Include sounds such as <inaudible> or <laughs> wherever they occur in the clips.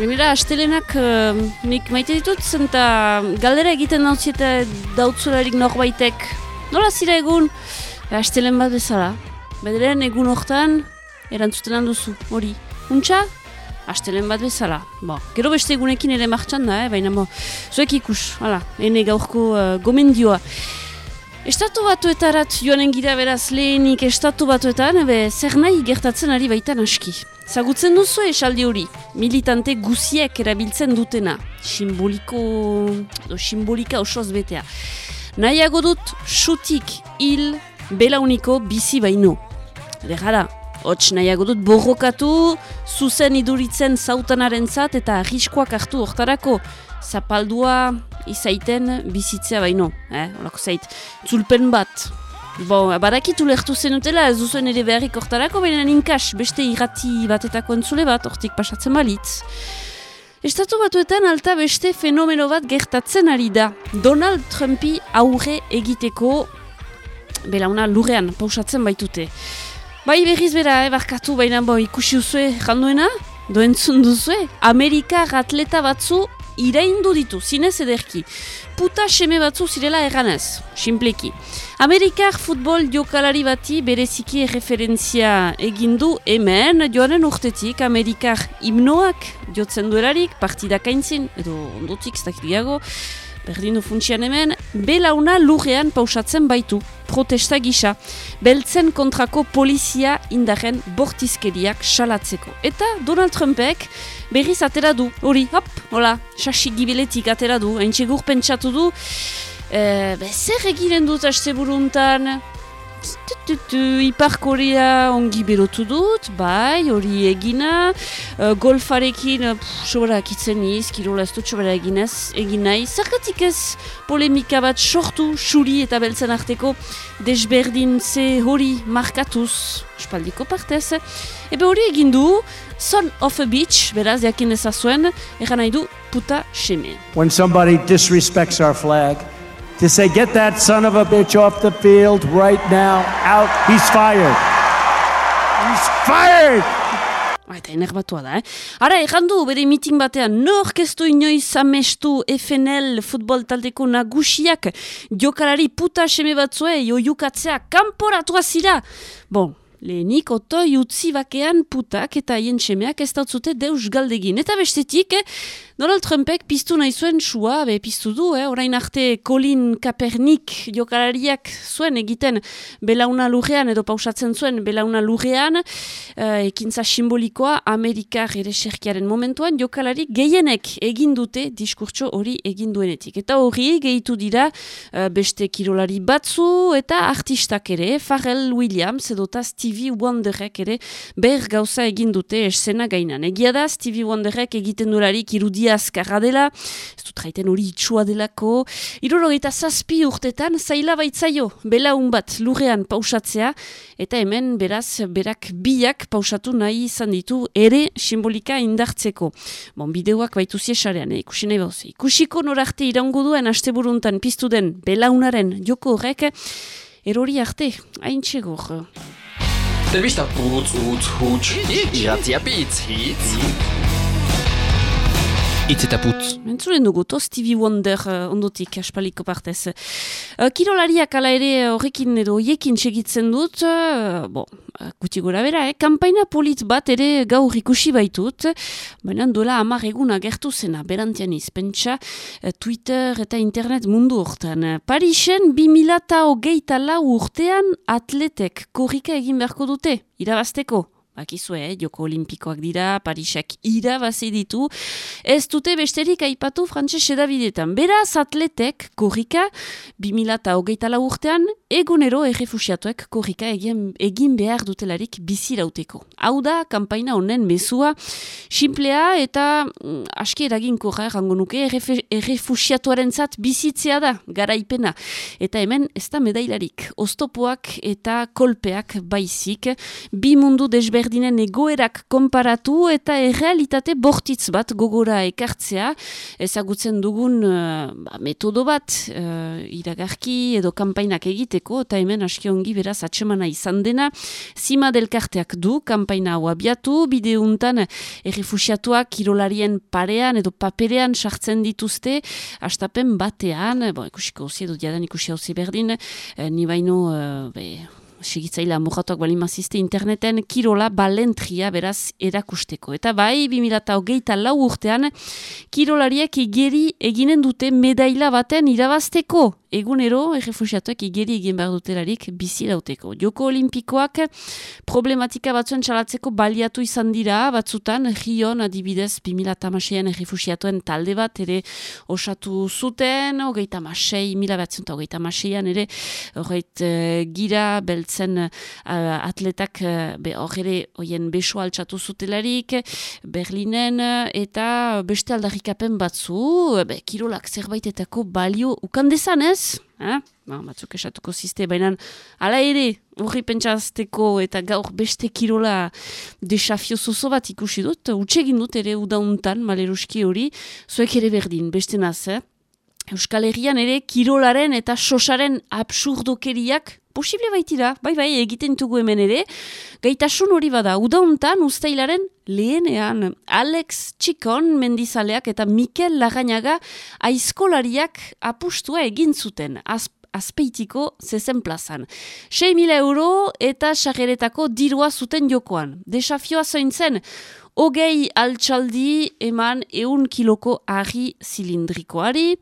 Benira, astelenak uh, nik maite ditut zen eta galdera egiten dautzieta dautzularik norbaitek. Nola zira egun? Astelen bat bezala. Bederen egun hortan erantzuten duzu hori. Untxa? Astelen bat bezala. Bo, gero beste egunekin ere martxan da, eh? baina bo, zuek ikus, hala, ene gaurko uh, gomendioa. Estatu batuetarat joanen gira beraz lehenik estatu batuetan, ebe zer nahi gertatzen ari baitan aski. Zagutzen duzu esaldi hori, militante guziek erabiltzen dutena, simboliko, do, simbolika osoz betea. Nahiago dut sutik hil belauniko bizi baino. Legara, hots nahiago dut borrokatu, zuzen iduritzen zautanaren zat eta arriskoak hartu hortarako, zapaldua izaiten bizitzea baino, eh, olako zait, zulpen bat. Bo, badakitu lehtu zenutela, ez duzuen ere beharrik hortarako, baina ninkas, beste irrati batetako entzule bat, hortik pasatzen balitz. Estatu batuetan alta beste fenomeno bat gertatzen ari da. Donald Trumpi aurre egiteko belauna lurrean pausatzen baitute. Bai berriz bera, eh, barkatu, baina bo, ikusi duzue janduena, doentzun duzue, Amerika atleta batzu iraindu ditu, zinez ederki. Puta seme batzu zirela erganez, simpleki. Amerikar futbol jokalari bati bereziki referentzia egindu hemen joanen urtetik Amerikar himnoak jotzen duelarik partidak aintzin, edo ondotik ez dakit berdindu funtsian hemen, belauna lurrean pausatzen baitu, protesta gisa, beltzen kontrako polizia indaren bortizkeriak salatzeko. Eta Donald Trumpek berriz atera du, hori, hop, hola, sasi gibeletik atera du, hain pentsatu du, e, be, zer egiren dut buruntan, Ipar Korea ongi berotu dut, bai, hori egina, uh, golfarekin, sobera akitzen niz, kirola ez dut sobera eginez, egin nahi. Zergatik ez polemika bat sortu, xuri eta beltzen arteko, desberdin ze hori markatuz, espaldiko partez. Ebe hori egin du, son of a beach, beraz, jakin ezazuen, egan nahi du, puta xeme. When somebody disrespects our flag, to say, get that son of a bitch off the field right now, out, he's fired. He's fired! Ah, eta enerbatua da, eh? Ara, errandu, bere mitin batean, norkestu inoiz amestu FNL futbol taldeko nagusiak jokalari puta seme batzue, joiukatzea, kanporatua zira! Bon, Lehenik, otoi utzi bakean putak eta haien semeak ez dautzute deus galdegin. Eta bestetik, eh, Donald Trumpek piztu nahi zuen sua, be piztu du, eh, orain arte Colin Kaepernick jokalariak zuen egiten belauna lurrean, edo pausatzen zuen belauna lurrean, eh, ekintza simbolikoa Amerikar ere serkiaren momentuan, jokalari gehienek egin dute diskurtso hori egin duenetik. Eta hori gehitu dira eh, beste kirolari batzu eta artistak ere, Pharrell Williams edo Stevie Wonderrek ere ber gauza egin dute esena gainan. Egia da Stevie Wonderrek egiten durarik irudia azkarra dela, ez dut jaiten hori itxua delako, irurogeita zazpi urtetan zaila baitzaio belaun bat lurrean pausatzea, eta hemen beraz berak biak pausatu nahi izan ditu ere simbolika indartzeko. Bon, bideoak baitu ziesarean, eh? ikusi nahi bauzi. Ikusiko norarte irango duen asteburuntan piztu den belaunaren joko horrek, erori arte, hain txegor. Der putz, utz, hutsch, iratzia pitz, hitz. Itz eta putz. Entzuren dugu, to Stevie Wonder uh, ondotik aspaliko partez. Uh, kirolariak ala ere horrekin edo oiekin segitzen dut, uh, bo, guti gora bera, eh? kampaina polit bat ere gaur ikusi baitut, baina duela amar eguna gertu zena, berantian izpentsa, Twitter eta internet mundu hortan. Parisen, 2008 lau urtean atletek korrika egin beharko dute, irabazteko. Bakizue, eh? joko olimpikoak dira, Parisak irabazi ditu. Ez dute besterik aipatu frantses edabidetan. Beraz, atletek korrika, 2008 lau urtean, egunero errefusiatuek korrika egin, egin behar dutelarik bizirauteko. Hau da, kampaina honen mezua, simplea eta mm, aski eraginko errango nuke, errefusiatuaren zat bizitzea da, garaipena. Eta hemen, ez da medailarik, oztopoak eta kolpeak baizik, bi mundu desber ezberdinen egoerak konparatu eta errealitate bortitz bat gogora ekartzea, ezagutzen dugun uh, metodo bat uh, iragarki edo kanpainak egiteko, eta hemen aski ongi beraz atsemana izan dena, zima delkarteak du kanpaina hau abiatu, bideuntan errefusiatuak kirolarien parean edo paperean sartzen dituzte, astapen batean, bo, ikusiko hauzi edo diadan ikusi hauzi berdin, eh, ni baino, uh, segitzaila mugatuak bali mazizte interneten kirola balentria beraz erakusteko. Eta bai, 2008 lau urtean, kirolariek igeri eginen dute medaila baten irabazteko egunero errefusiatuak igeri egin behar dutelarik bizi lauteko. Joko olimpikoak problematika batzuen txalatzeko baliatu izan dira, batzutan, Rion adibidez 2008an errefusiatuen talde bat ere osatu zuten, hogeita masei, mila batzun eta hogeita maseian ere, horreit uh, gira, beltzen uh, atletak uh, hor ere hoien beso altxatu zutelarik, Berlinen, eta beste aldarrikapen batzu, be, kirolak zerbaitetako balio ukandezan ez, ez, eh? ba, batzuk esatuko ziste, baina ala ere, horri pentsazteko eta gaur beste kirola desafio zozo bat ikusi dut, utxegin dut ere udauntan, maleruski hori, zuek ere berdin, beste naz, eh? Euskal Herrian ere kirolaren eta sosaren absurdokeriak posible baitira, bai bai egiten dugu hemen ere, gaitasun hori bada, udauntan ustailaren lehenean Alex Txikon mendizaleak eta Mikel Lagainaga aizkolariak apustua egin zuten, azpeitiko zezen plazan. 6.000 euro eta sageretako dirua zuten jokoan. Desafioa zointzen, hogei altxaldi eman eun kiloko argi zilindrikoari,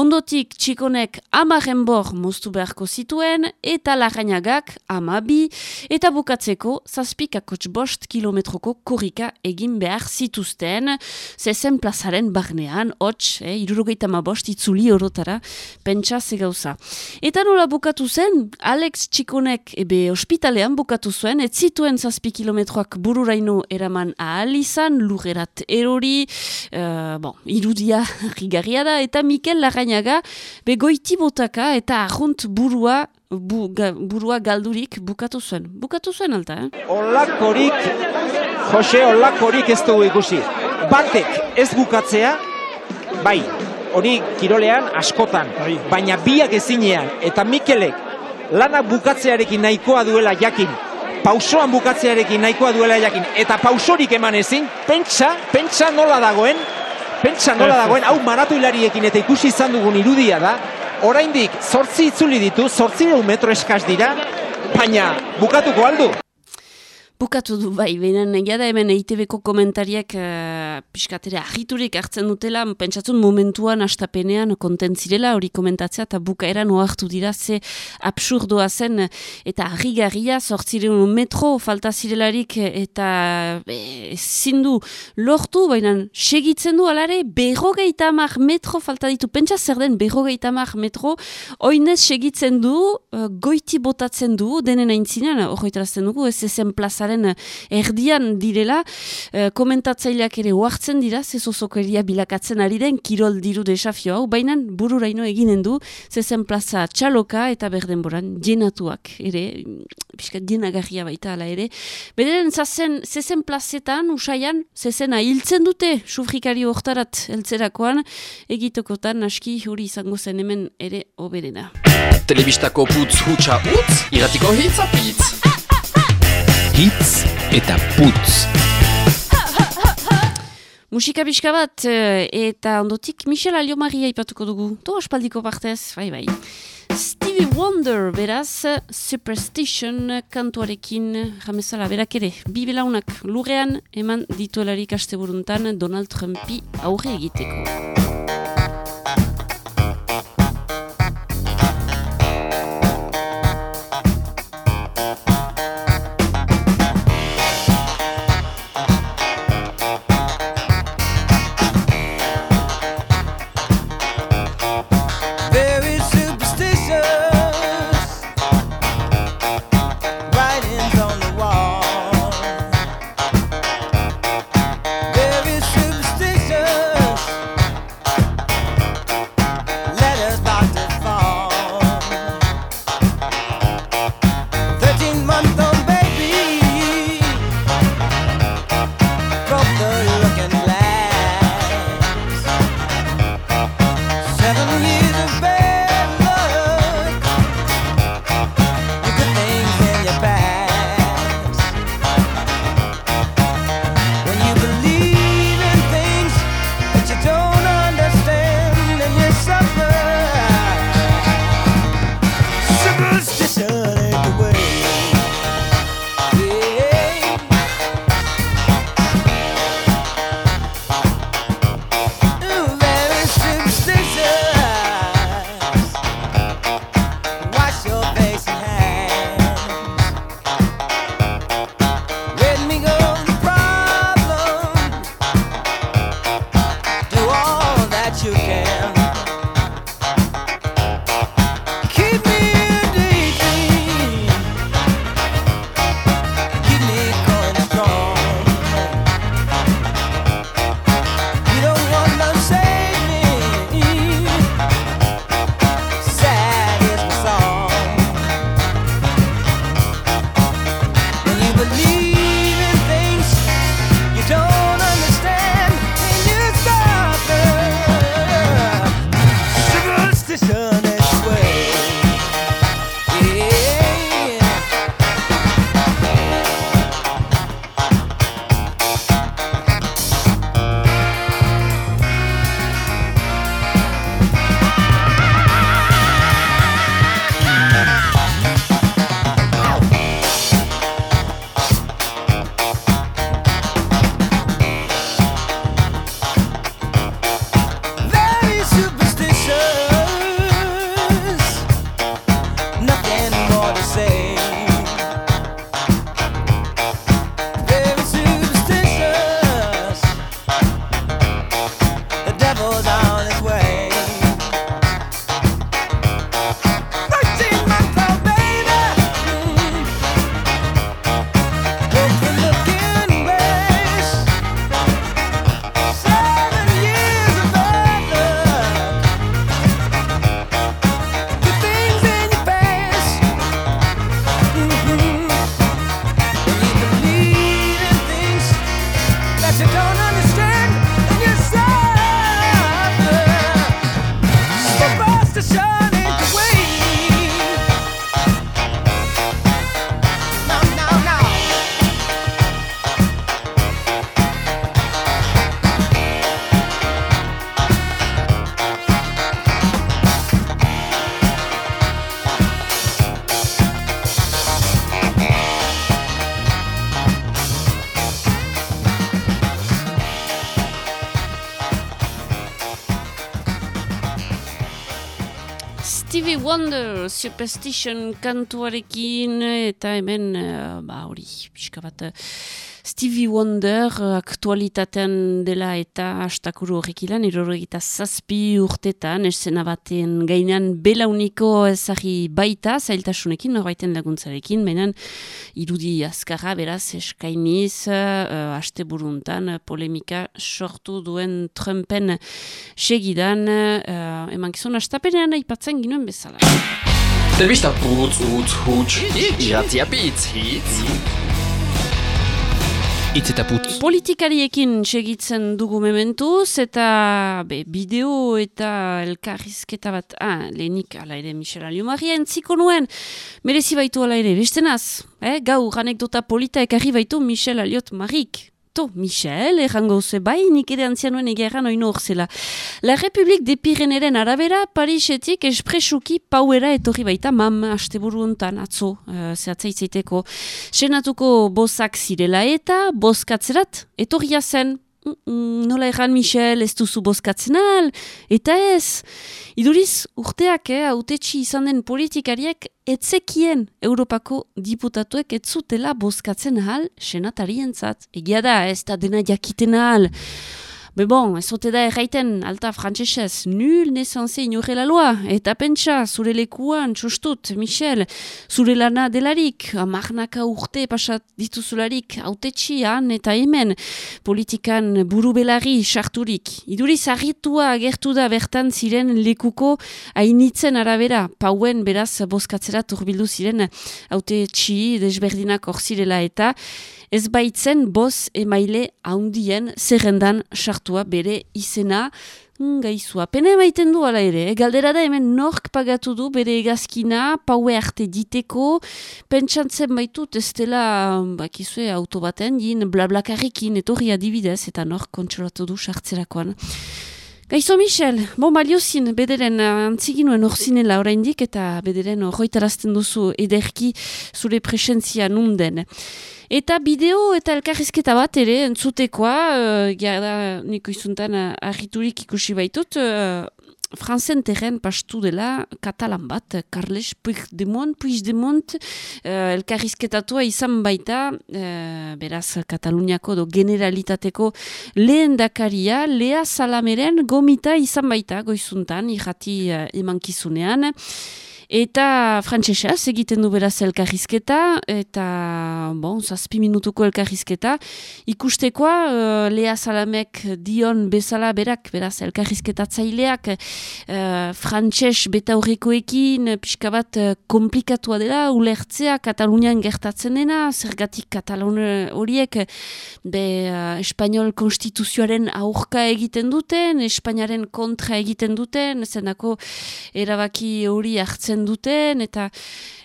ondotik txikonek amaren bor moztu beharko zituen, eta lagainagak amabi, eta bukatzeko zazpikakots bost kilometroko korrika egin behar zituzten, zezen plazaren barnean, hots, eh, irurogeita ma bost itzuli orotara, pentsa zegauza. Eta nola bukatu zen, Alex txikonek ebe ospitalean bukatu zuen, ez zituen zazpi kilometroak bururaino eraman ahali, izan, lugerat erori, uh, bon, irudia <laughs> rigarria da, eta Mikel Larrañaga begoiti botaka eta arrunt burua bu, burua galdurik bukatu zuen. Bukatu zuen alta, eh? Olakorik, Jose, olakorik ez dugu ikusi. Batek ez bukatzea, bai, hori kirolean askotan, bai. baina biak ezinean, eta Mikelek lana bukatzearekin nahikoa duela jakin, pausoan bukatzearekin nahikoa duela jakin, eta pausorik eman ezin, pentsa, pentsa nola dagoen, pentsa nola dagoen, hau maratu hilariekin eta ikusi izan dugun irudia da, oraindik zortzi itzuli ditu, zortzi metro eskaz dira, baina bukatuko aldu. Bukatu du bai, benen egia da hemen EITB-ko komentariak uh, eh, piskatere ahiturik hartzen dutela, pentsatzen momentuan astapenean kontentzirela hori komentatzea eta bukaeran oartu dira ze absurdoa zen eta harrigarria sortzireun metro falta zirelarik eta zindu lortu, baina segitzen du alare berrogeita amak metro falta ditu, pentsa zer den berrogeita amak metro, oinez segitzen du, uh, goiti botatzen du, denen aintzinean, hori dugu, ez ezen plazaren erdian direla, e, komentatzaileak ere oartzen dira, zezozokeria bilakatzen ari den, kirol diru desafio hau, baina bururaino eginen du, zezen plaza txaloka eta berdenboran jenatuak ere, piskat jenagarria baita ala ere. Bederen, zazen, zezen plazetan, usaian, zezena hiltzen dute, sufrikari hortarat eltzerakoan, egitokotan, aski hori izango zen hemen ere oberena. Telebistako putz hutsa utz, iratiko hitz apitz hitz eta putz. Musika bizka bat eh, eta ondotik Michel Alio Maria ipatuko dugu. To aspaldiko partez, bai bai. Stevie Wonder, beraz, Superstition kantuarekin jamezala, berak ere, bi belaunak lurrean eman dituelarik aste buruntan Donald Trumpi aurre egiteko. Wonder, Superstition kantuarekin, eta hemen, uh, ba hori, pixka bat, uh, Stevie Wonder uh, aktualitatean dela eta astakuru horrek ilan, irorogita zazpi urtetan, esena baten gainan belauniko ezagi baita, zailtasunekin, norbaiten laguntzarekin, menan irudi azkarra, beraz, eskainiz, uh, aste buruntan, polemika sortu duen Trumpen segidan, uh, eman gizon, astapenean aipatzen ginuen bezala. Telebista putz, utz, huts, iratzia pitz, hitz. Itz eta putz. Politikariekin segitzen dugu mementuz, eta be, bideo eta elkarrizketa bat, ah, lehenik ala ere Michel Aliomaria entziko nuen, merezi baitu ala ere, bestenaz, eh? gaur anekdota polita ekarri baitu Michel Aliot Marik. To, Michel, errango ze bai, nik ere antzianuen egeran oino horzela. La Republik de Pireneren arabera, Parisetik espresuki pauera etorri baita mam asteburu hontan atzo, uh, zehatzaitzeiteko. Senatuko bozak zirela eta, bozkatzerat, etorria zen, Mm, mm, nola erran Michel, ez duzu bozkatzen al, eta ez. Iduriz, urteak, eh, autetxi izan den politikariak, etzekien Europako diputatuek ez zutela bozkatzen ahal senatarientzat. Egia da, ez da dena jakiten ahal. Be bon, ez zote da erraiten alta frantzesez, nul nesanze inorre la loa, eta pentsa, zure lekuan, txustut, Michel, zure lana delarik, amarnaka urte pasat dituzularik, autetxian eta hemen, politikan buru belari sarturik. Iduriz arritua agertu da bertan ziren lekuko hainitzen arabera, pauen beraz bozkatzera turbildu ziren autetxi desberdinak orzirela eta, ez baitzen boz emaile haundien zerrendan sartua bere izena mm, gaizua. Pena emaiten du ala ere, eh? galdera da hemen nork pagatu du bere egazkina, paue arte diteko, pentsantzen baitut ez dela, bakizue, auto baten, jin blablakarrekin etorri adibidez, eta nork kontsolatu du sartzerakoan. Gaizo Michel, bo maliozin, bederen antziginuen orzinela oraindik eta bederen horretarazten duzu ederki zure presentzia nunden. Eta bideo eta elkarrizketa bat ere entzutekoa, uh, gara niko izuntan uh, arriturik ikusi baitut, uh, franzen terren pastu dela katalan bat, Carles Puigdemont, Puigdemont uh, elkarrizketatua izan baita, uh, beraz Kataluniako do generalitateko lehen dakaria, lea salameren gomita izan baita, goizuntan, irrati uh, emankizunean, Eta frantsesez egiten du beraz elkarrizketa, eta bon, zazpi minutuko elkarrizketa. Ikustekoa, uh, Lea Salamek dion bezala berak, beraz elkarrizketatzaileak uh, frantses beta horrekoekin, pixka bat uh, komplikatua dela, ulertzea Katalunian gertatzen dena, zergatik Katalun horiek be uh, Espainiol konstituzioaren aurka egiten duten, Espainiaren kontra egiten duten, zenako erabaki hori hartzen duten, eta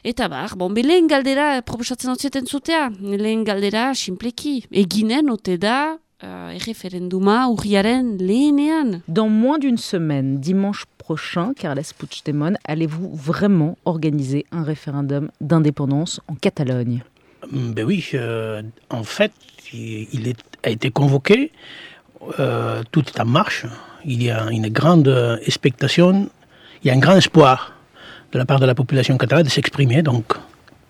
eta bar, bon, be lehen galdera proposatzen hau zutea, lehen galdera simpleki, eginen ote da erreferenduma urriaren lehenean. Dans moins d'une semaine, dimanche prochain, Carles Puigdemont, allez-vous vraiment organiser un référendum d'indépendance en Catalogne? Ben oui, euh, en fait, il est, a été convoqué, euh, tout est en marche, il y a une grande expectation, il y a un grand espoir de la part de la population catalane de s'exprimer. Donc,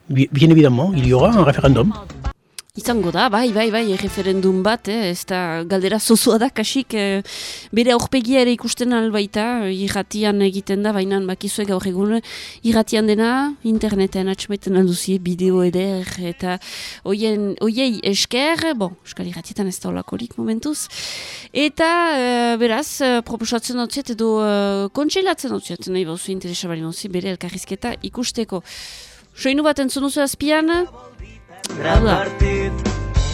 bien évidemment, il y aura un référendum. Izango da, bai, bai, bai, referendum bat, eh, ez da galdera zozua da, kasik, eh, bere aurpegia ere ikusten albaita, irratian egiten da, baina bakizue gaur egun, irratian dena, interneten atxamaiten alduzie, bideo eder, eta oien, oiei esker, bon, euskal irratietan ez da olakorik momentuz, eta eh, beraz, eh, proposatzen dut edo eh, kontseilatzen dut ziet, nahi bauzu interesabari nozi, bere elkarrizketa ikusteko. Soinu bat entzunuzu azpian, Gran partit.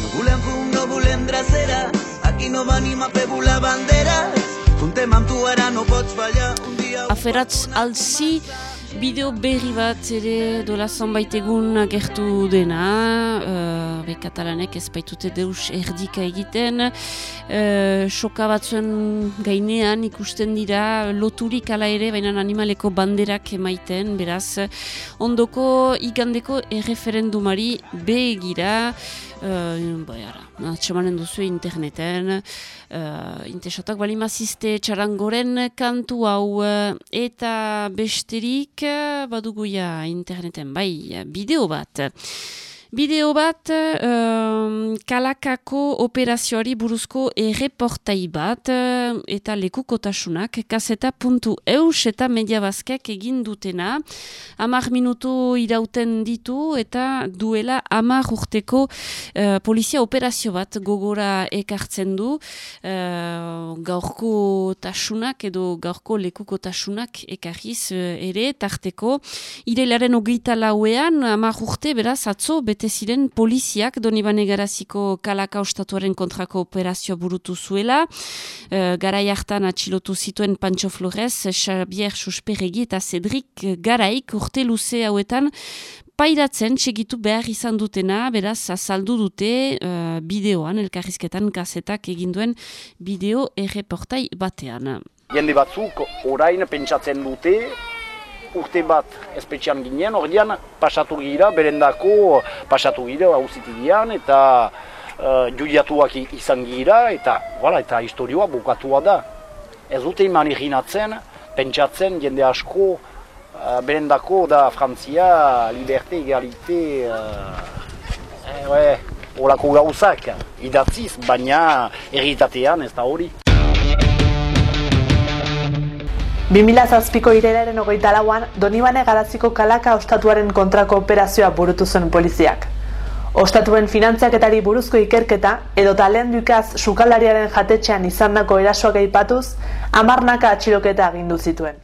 No volem fum, no volem dracera. Aquí no venim a fer volar banderes. Contem amb tu ara, no pots fallar. Un dia... Aferatz alzi, bideo berri bat ere dola zonbait egun agertu dena, uh, be katalanek ez baitute deus erdika egiten, uh, soka batzuen gainean ikusten dira loturik ala ere, baina animaleko banderak emaiten, beraz, ondoko igandeko erreferendumari begira, Uh, bai ara, atxamanen duzu interneten, uh, intesatak bali mazizte txarangoren kantu hau uh, eta besterik uh, baduguia interneten, bai, bideo bat. Bideo bat, um, kalakako operazioari buruzko erreportai bat, uh, eta lekukotasunak, kaseta.eus eta mediabazkek egin dutena. Amar minutu irauten ditu, eta duela amar urteko uh, polizia operazio bat gogora ekartzen du. Uh, gaurko tasunak edo gaurko lekukotasunak ekarriz uh, ere, tarteko. Ireilaren ogeita lauean, amar urte, beraz, atzo, bete bete ziren poliziak Donibane Garaziko kalaka ostatuaren kontrako operazioa burutu zuela. Uh, garai hartan atxilotu zituen Pancho Flores, Xavier Susperregi eta Cedric Garaik urte luze hauetan pairatzen segitu behar izan dutena, beraz azaldu dute uh, bideoan, elkarrizketan kasetak eginduen bideo erreportai batean. Jende batzuk orain pentsatzen dute urte bat espetxean ginen, ordean pasatu gira, berendako pasatu gira hauzitigian eta uh, judiatuak izan gira eta voilà, eta historioa bukatua da. Ez dute iman irinatzen, pentsatzen jende asko uh, berendako da Frantzia, liberte, egalite, uh, eh, horako gauzak idatziz, baina erritatean ez da hori. 2008ko irelaren ogeita lauan, Donibane Garaziko kalaka ostatuaren kontrako operazioa burutu zen poliziak. Ostatuen finantziaketari buruzko ikerketa, edo talen dukaz sukalariaren jatetxean izandako erasoak aipatuz, amarnaka atxiloketa agindu zituen.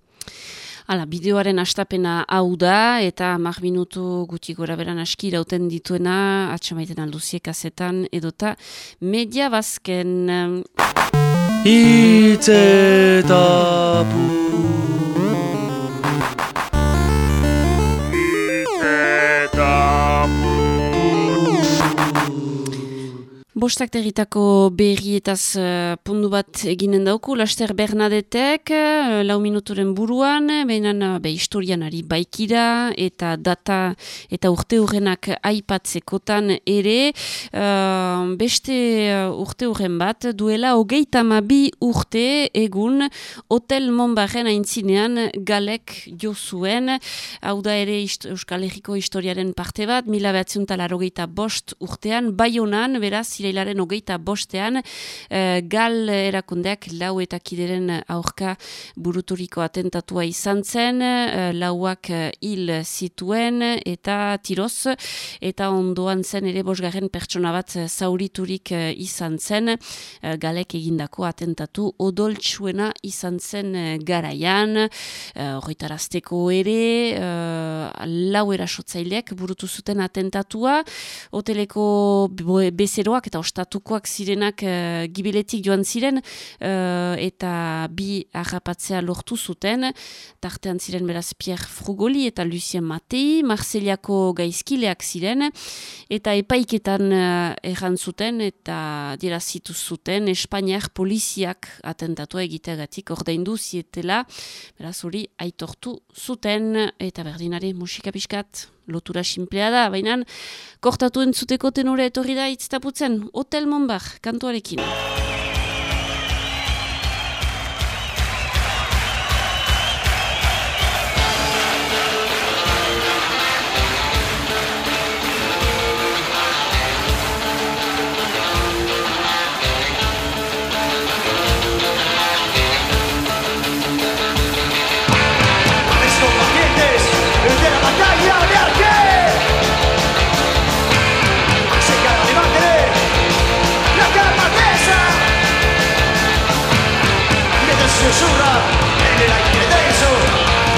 Hala, bideoaren astapena hau da, eta mar minutu guti gora beran aski irauten dituena, atxamaiten alduziek azetan, edota media bazken... 一再打破。Bostak territako berrietaz uh, pundu bat eginen dauku, Laster Bernadetek, uh, lau minuturen buruan, behinan uh, be, historian ari baikira, eta data eta urte hurrenak aipatzekotan ere, uh, beste urte hurren bat, duela hogeita bi urte egun, Hotel Monbarren aintzinean galek jo zuen, hau da ere Euskal Herriko historiaren parte bat, mila behatziun talarrogeita bost urtean, bai honan, beraz, irailaren hogeita bostean, uh, gal erakundeak lau eta kideren aurka buruturiko atentatua izan zen, uh, lauak uh, hil zituen eta tiroz, eta ondoan zen ere bosgarren pertsona bat zauriturik izan zen, uh, galek egindako atentatu odoltsuena izan zen garaian, horretarazteko ere, lau erasotzaileak burutu zuten atentatua, hoteleko bezeroak eta ostatukoak zirenak uh, gibiletik joan ziren uh, eta bi harrapatzea lortu zuten, tartean ziren beraz Pierre Frugoli eta Lucien Matei, Marseliako gaizkileak ziren, eta epaiketan uh, erran zuten eta dirazitu zuten Espainiak poliziak atentatua egiteagatik ordaindu zietela, beraz hori aitortu zuten. Eta berdinari musika pixkat lotura simplea da, baina kortatu entzuteko tenore etorri da itztaputzen, Hotel Monbar, kantuarekin. susurra en el aire denso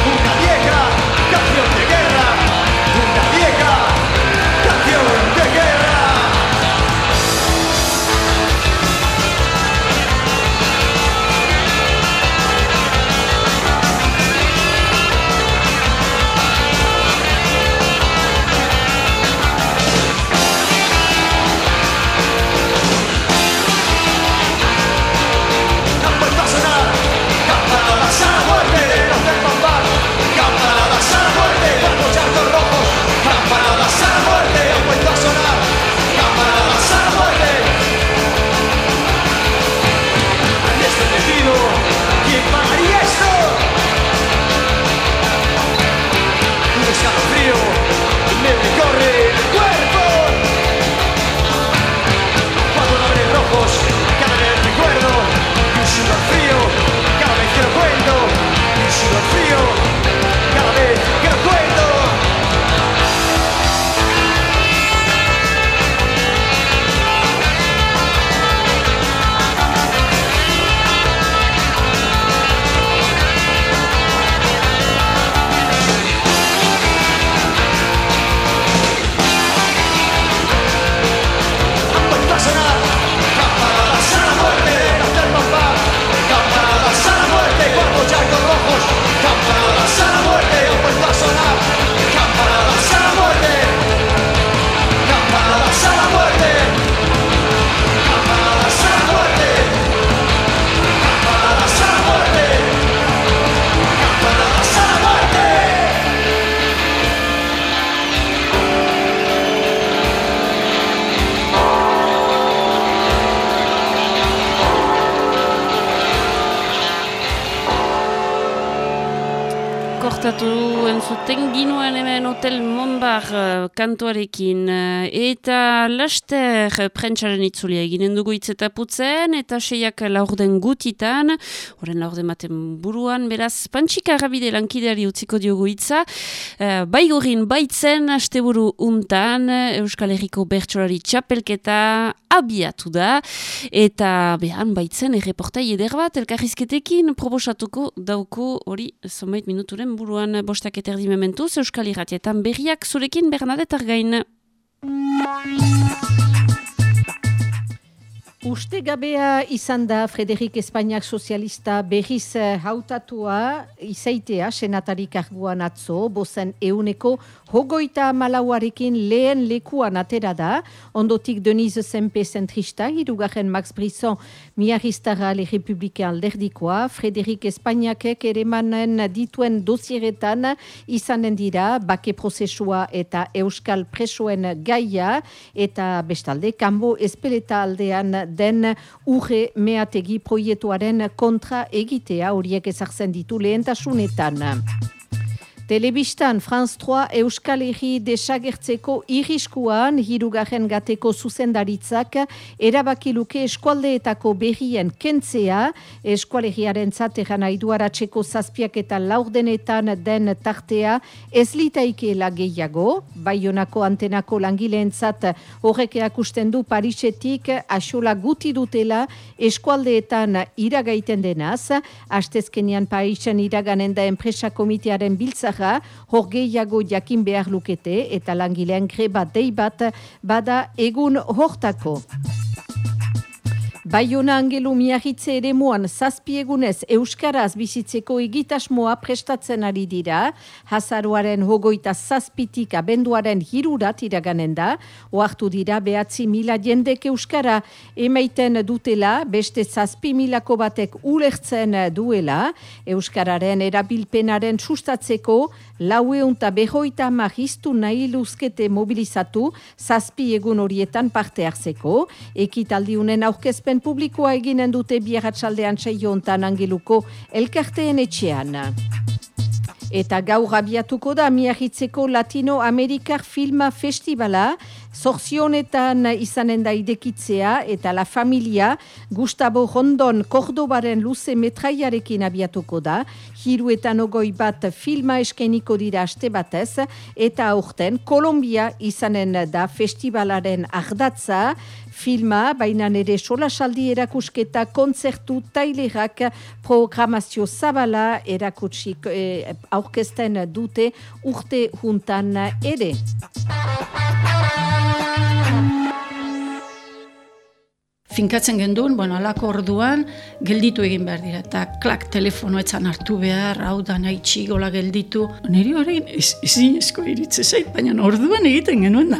una vieja canción de kantuarekin. Uh, eta laster uh, prentsaren itzulia eginen dugu hitz eta seiak laurden gutitan horren laurden maten buruan beraz pantxika arabide lankideari utziko diogu hitza. Uh, baigorin baitzen asteburu untan Euskal Herriko Bertsolari txapelketa abiatu da. Eta behan baitzen erreportai eder bat elkarrizketekin proposatuko dauko hori zomait minuturen buruan bostak eterdi mementuz, Euskal Iratietan berriak zurekin Bernadetar gain. Uste gabea izan da Frederik Espainiak sozialista berriz eh, hautatua izaitea senatarik arguan atzo, bozen euneko hogoita malauarekin lehen lekuan atera da, ondotik Denise Sempe zentrista, hirugarren Max Brisson miaristara le Republika alderdikoa, Frederik Espainiakek ere manen dituen dosieretan izanen dira, bake prozesua eta euskal presoen gaia, eta bestalde, kanbo espeleta aldean den urre meategi proietuaren kontra egitea horiek ezartzen ditu lehentasunetan. Telebistan Franz 3 Euskal Herri desagertzeko iriskuan hirugarren gateko zuzendaritzak erabakiluke eskualdeetako berrien kentzea. Eskualegiaren zateran aiduaratzeko zazpiak eta laurdenetan den tartea ez litaikela gehiago, baionako antenako langileen zat horrek erakusten du Parisetik asola guti dutela eskualdeetan iragaiten denaz, hastezkenian Parisen iraganen da enpresa komitearen biltzak hor gehiago jakin behar lukete eta langilean greba dei bat bada egun hortako. Baiona angelu miahitze ere muan zazpiegunez Euskaraz bizitzeko egitasmoa prestatzen ari dira, hazaruaren hogoita zazpitik abenduaren hirurat iraganen da, oartu dira behatzi mila jendek Euskara emaiten dutela, beste zazpi milako batek ulertzen duela, Euskararen erabilpenaren sustatzeko, laueunta behoita magiztu nahi luzkete mobilizatu, zazpi egun horietan parte hartzeko, ekitaldiunen aurkezpen publikoa eginen dute biarratxaldean txaio ontan angeluko elkarteen etxean. Eta gaur abiatuko da miahitzeko Latino-Amerikar Filma Festivala, Zorzionetan izanen da idekitzea eta la familia Gustavo Rondon Kordobaren luze metraiarekin abiatuko da, hiruetan ogoi bat filma eskeniko dira aste batez, eta aurten Kolombia izanen da festivalaren ardatza, filma, baina nire solasaldi erakusketa kontzertu tailerak programazio zabala erakutsik eh, aurkesten dute urte juntan ere. Finkatzen genduen, bueno, alako orduan, gelditu egin behar dira. Eta klak telefonoetzan hartu behar, hau da nahi txigola gelditu. Neri ez, ezin esko iritze zait, baina orduan egiten genuen da.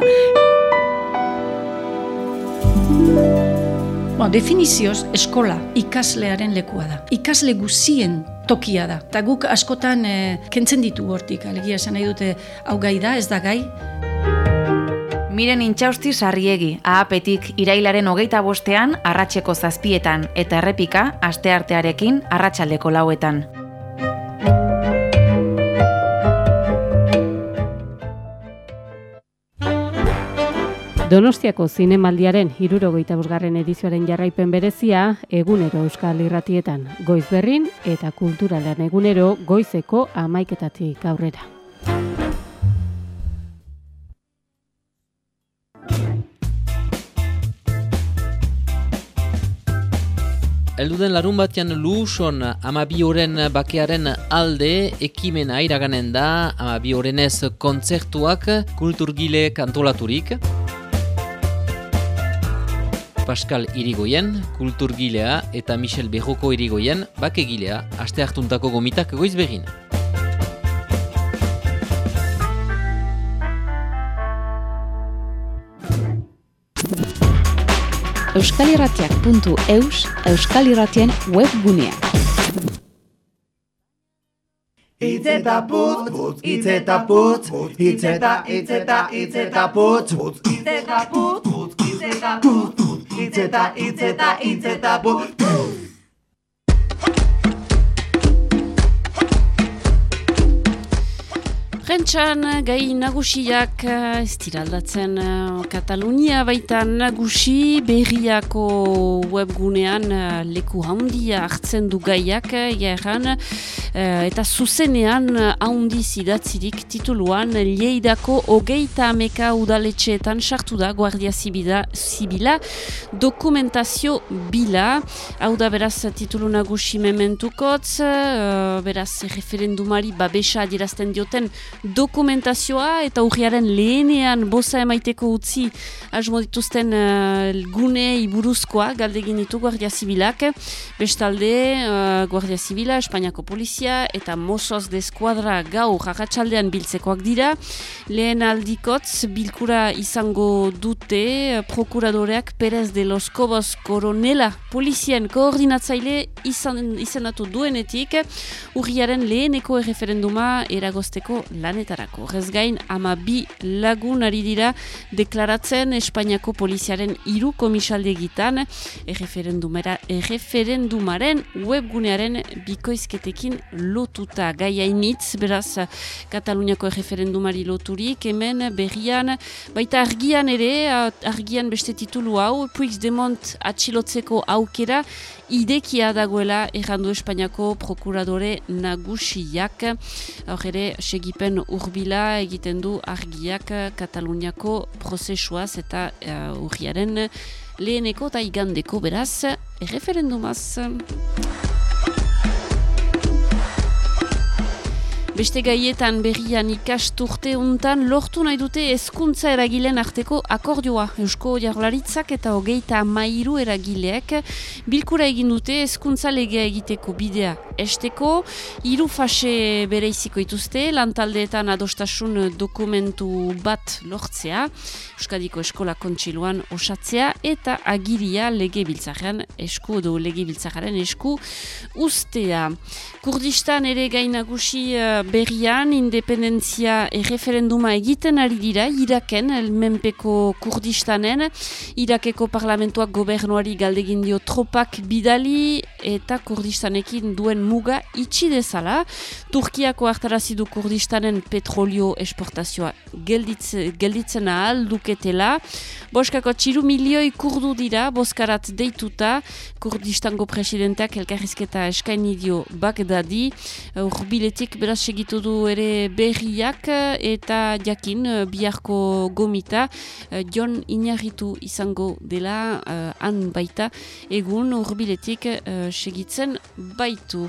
Bon, definizioz, eskola ikaslearen lekua da. Ikasle guzien tokia da. Eta guk askotan e, kentzen ditu hortik, alegia esan nahi dute hau gai da, ez da gai. Miren intxausti sarriegi, ahapetik irailaren hogeita bostean, arratseko zazpietan, eta errepika, asteartearekin, arratsaldeko lauetan. Donostiako zinemaldiaren hirurogeita busgarren edizioaren jarraipen berezia egunero euskal irratietan, goiz berrin eta kulturalean egunero goizeko amaiketatik aurrera. Elduden larun batean luson amabi horren bakearen alde ekimena iraganen da amabi horrenez kontzertuak kulturgile kantolaturik. Pascal Irigoyen, kulturgilea eta Michel Berroko Irigoyen, bakegilea, aste hartuntako gomitak goiz begin. euskalirratiak.eus euskalirratien webgunea. Itzeta putz, putz, itzeta putz, itzeta, itzeta, itzeta putz, itzeta putz, itzeta putz, itzeta, itzeta, itzeta putz, Rentxan, gai nagusiak eh, ez aldatzen eh, Katalunia baita nagusi berriako webgunean eh, leku handia hartzen du gaiak jaeran eta zuzenean handi zidatzirik tituluan Lleidako hogeita ameka udaletxeetan sartu da Guardia Zibila, Zibila dokumentazio bila. Hau da beraz titulu nagusi mementukotz beraz referendumari babesa adierazten dioten dokumentazioa eta urriaren lehenean boza emaiteko utzi asmo dituzten uh, gune iburuzkoa galdegin ditu Guardia Zibilak. Bestalde uh, Guardia Zibila, Espainiako Polizia eta Mossos de Esquadra gau jakatsaldean biltzekoak dira. Lehen aldikotz bilkura izango dute uh, prokuradoreak Perez de los Cobos Coronela polizien koordinatzaile izan, izanatu duenetik urriaren leheneko erreferenduma eragozteko lanetarako. Rez gain, ama bi lagun ari dira deklaratzen Espainiako poliziaren iru komisalde egitan erreferendumaren webgunearen bikoizketekin lotuta gaiainitz, beraz Kataluniako erreferendumari loturik, hemen berrian, baita argian ere, argian beste titulu hau, Puigdemont Demont atxilotzeko aukera, idekia dagoela errandu Espainiako prokuradore nagusiak. Hor ere, segipen urbila egiten du argiak Kataluniako prozesuaz eta uh, urriaren leheneko eta igandeko beraz erreferendumaz. Beste gaietan berrian ikasturte untan lortu nahi dute hezkuntza eragilen arteko akordioa. Eusko jarlaritzak eta hogeita mairu eragileak bilkura egin dute hezkuntza legea egiteko bidea. Esteko, hiru fase bere iziko ituzte, lantaldeetan adostasun dokumentu bat lortzea, Euskadiko Eskola Kontsiluan osatzea eta agiria lege biltzarean esku edo lege biltzaren esku ustea. Kurdistan ere gainagusi uh, berrian independentzia erreferenduma egiten ari dira Iraken, elmenpeko Kurdistanen, Irakeko parlamentuak gobernuari galdegin dio tropak bidali eta Kurdistanekin duen muga itxi dezala. Turkiako hartarazidu Kurdistanen petrolio esportazioa gelditze, gelditzen ahal duketela. Boskako txiru milioi kurdu dira, boskarat deituta, Kurdistango presidenteak elkarrizketa eskaini dio Bagdadi, urbiletik beraz segitu du ere berriak eta jakin biharko gomita Jon Inarritu izango dela uh, han baita egun urbiletik uh, segitzen baitu.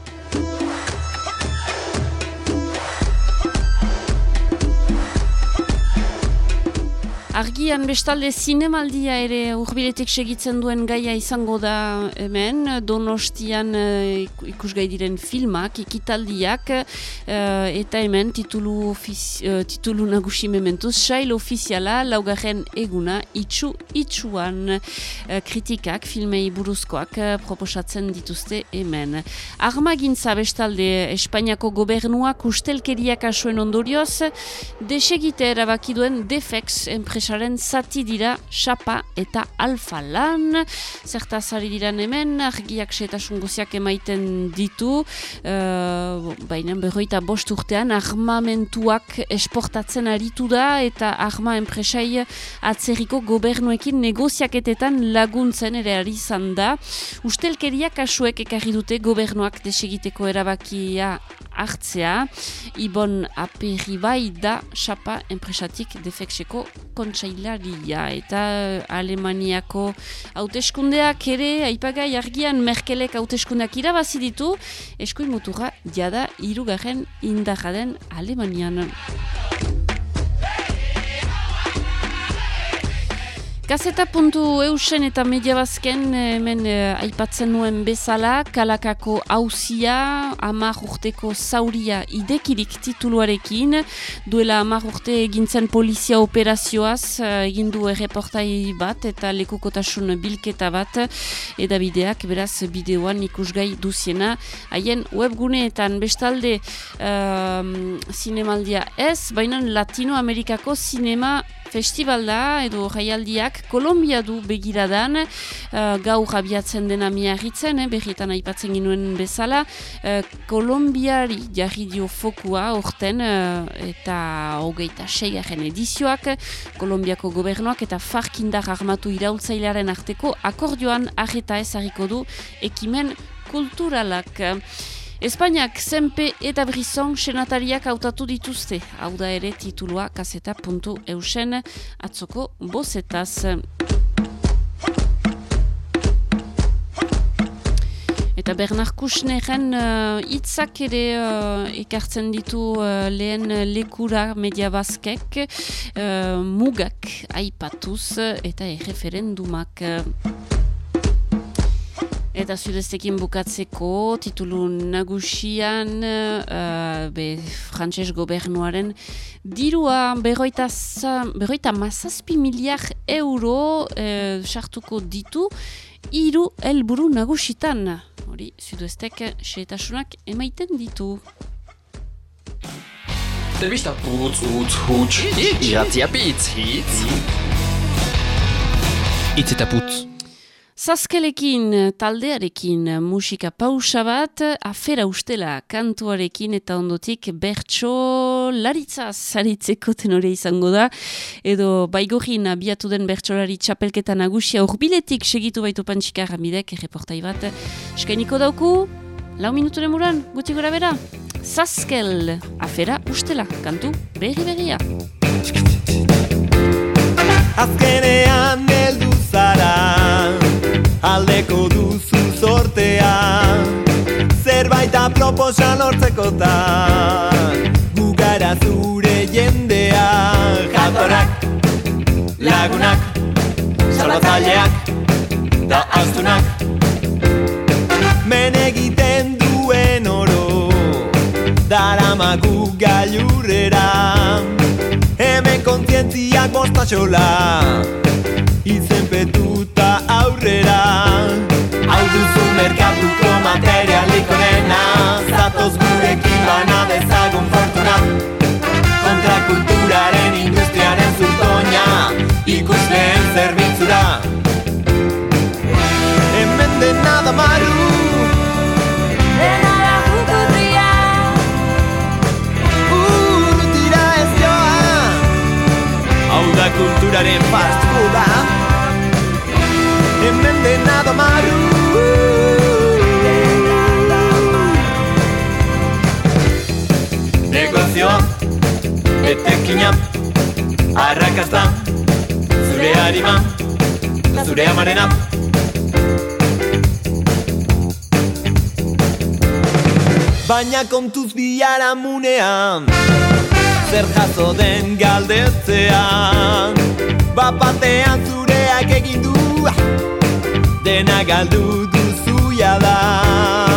Argian bestalde zinemaldia ere urbiletik segitzen duen gaia izango da hemen, donostian uh, ikusgai diren filmak, ikitaldiak, uh, eta hemen titulu, ofiz, uh, titulu nagusi mementuz, sail ofiziala laugarren eguna itxu itxuan kritikak, filmei buruzkoak proposatzen dituzte hemen. Armagintza bestalde Espainiako gobernuak ustelkeriak asuen ondorioz, desegite erabakiduen defex enpresa enpresaren zati dira xapa eta alfa lan. Zertaz ari diran hemen, argiak setasun goziak emaiten ditu, uh, baina berroita bost urtean armamentuak esportatzen aritu da eta arma enpresai atzerriko gobernuekin negoziaketetan laguntzen ere ari izan da. Ustelkeria kasuek ekarri dute gobernuak desegiteko erabakia hartzea. Ibon aperri bai da xapa enpresatik defekseko kontsailaria eta Alemaniako hauteskundeak ere aipagai argian Merkelek hauteskundeak irabazi ditu eskuin muturra jada irugarren indarraden Alemanian. Gazeta eta media bazken hemen eh, aipatzen nuen bezala, kalakako hausia, amar urteko zauria idekirik tituluarekin, duela amar urte egintzen polizia operazioaz, eh, egin du erreportai bat eta lekukotasun bilketa bat, edabideak beraz bideoan ikusgai duziena, haien webguneetan bestalde um, zinemaldia ez, baina Latinoamerikako zinema festival da edo jaialdiak Kolombia du begiradan, uh, gaur abiatzen dena miarritzen, eh, berrietan aipatzen ginuen bezala, uh, Kolombiari jarri dio fokua orten uh, eta hogeita seiaren edizioak, Kolombiako gobernuak eta farkindar armatu iraultzailearen arteko akordioan arreta ezariko du ekimen kulturalak. Espainiak zenpe eta brizon senatariak hautatu dituzte. Hau da ere titulua kaseta puntu eusen atzoko bozetaz. Eta Bernard Kouchneren hitzak uh, ere uh, ekartzen ditu uh, lehen lekura media bazkek uh, mugak aipatuz eta erreferendumak. Eta zudeztekin bukatzeko titulu nagusian uh, be, frantses gobernuaren dirua berroita, berroita mazazpi miliar euro uh, sartuko ditu hiru helburu nagusitan. Hori, zudeztek seetasunak emaiten ditu. Telebista putz, utz, huts, iratzia pitz, hitz. Itz eta putz. Zazkelekin taldearekin musika pausa bat, afera ustela kantuarekin eta ondotik bertso laritza zaritzeko tenore izango da, edo baigorin abiatu den bertsolari txapelketa nagusia urbiletik segitu baitu pantxikar amidek, reportai bat, eskainiko dauku, lau minutu demuran, guti gora bera, Zazkel, afera ustela, kantu berri berria. Azkenean heldu zara aldeko duzu zortea. Zerbait aproposa lortzeko da. Gugara zure jendea. Jatorak, lagunak, salbatzaileak da astunak Men egiten duen oro Daramagu gailurrera Hemen kontzientziak bostatxola Izenpetuta aurrera. Hau duzu merkatuko materialik onena Zatoz gurekin bana dezagun fortuna. Kontrakulturaren industriaren zurtoina Ikusleen zerbitzura. Hemen dena da maru kulturaren fast fooda. Hemen dena da maru Negozioa Etekina Arrakasta Zure harima Zure amarena. Baina kontuz biara munean Zer jaso den galdetzean. Bapatean zureak egin du Dena galdu duzu jada